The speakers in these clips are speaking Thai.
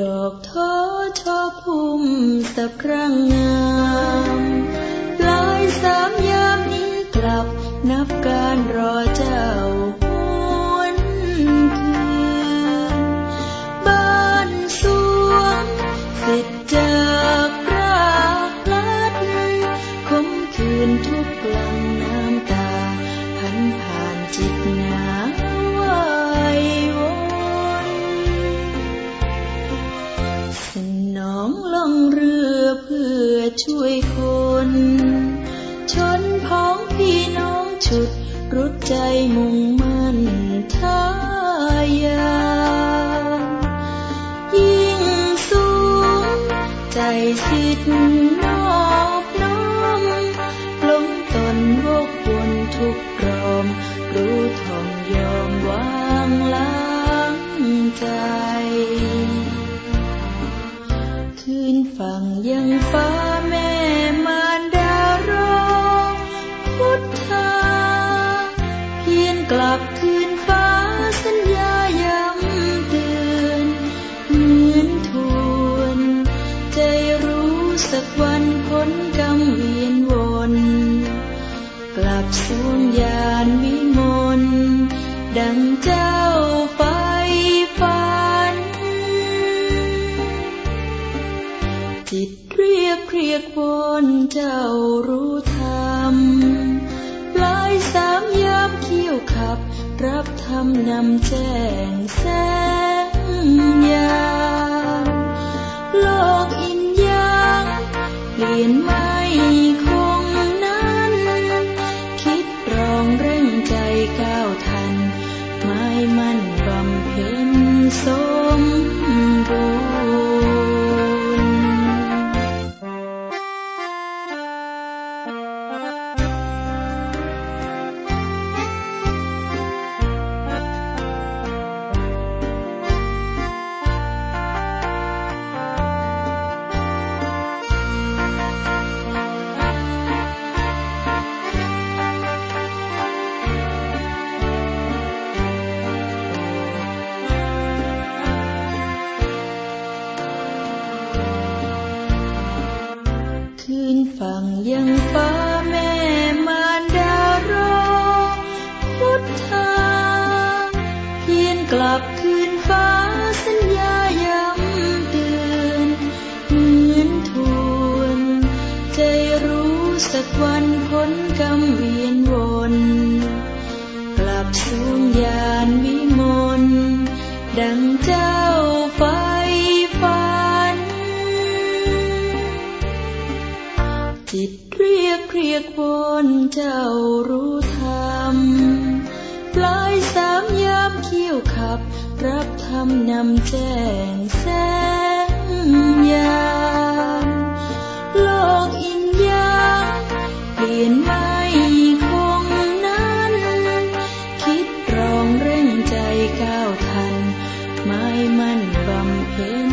ดอกท้อชอพุ่มสักครั้งงามปลายสามยามนี้กลับนับการรอ ช่วยคนชนพ้องพี่น้องฉุดรุดใจมุ่งมั่นทายานยิ่งสูงใจสิทธิ์นอบน้อมลงตนวกวนทุกรอม รู้ทองยอมวางล้างใจ คืนฝั่งยัง บคืนฟ้าสัญญาย้ำเตือนเหมือนทวน ใจรู้สักวันพ้นกรรมเวียนวน กลับสวงยานวิมลดังเจ้าไฟฝัน จิตเรียกเรียกวนเจ้า รับธรรมนำแจ้งแสงยามโลกอินยังเปลี่ยนไม่คงนั้น คิดรองเร่งใจก้าวทัน ไม่มั่นบำเพ็ญสม ยังฟ้าแม่มารดารอพุทธาเพียงกลับคืนฟ้าสัญญาย้ำเตือนเหมือนทวนใจรู้สักวันพ้นกรรมเวียนวนกลับสู่ยานวิมลดังเจ้ รู้ธรรมปลายสามยามเขี้ยวขับ รับธรรมนำแจ้งแสงยานโลกอินยังเปลี่ยนไม่คงนั้น คิดรองเร่งใจก้าวทัน ไม้มั่นบำเพ็ญ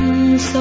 ส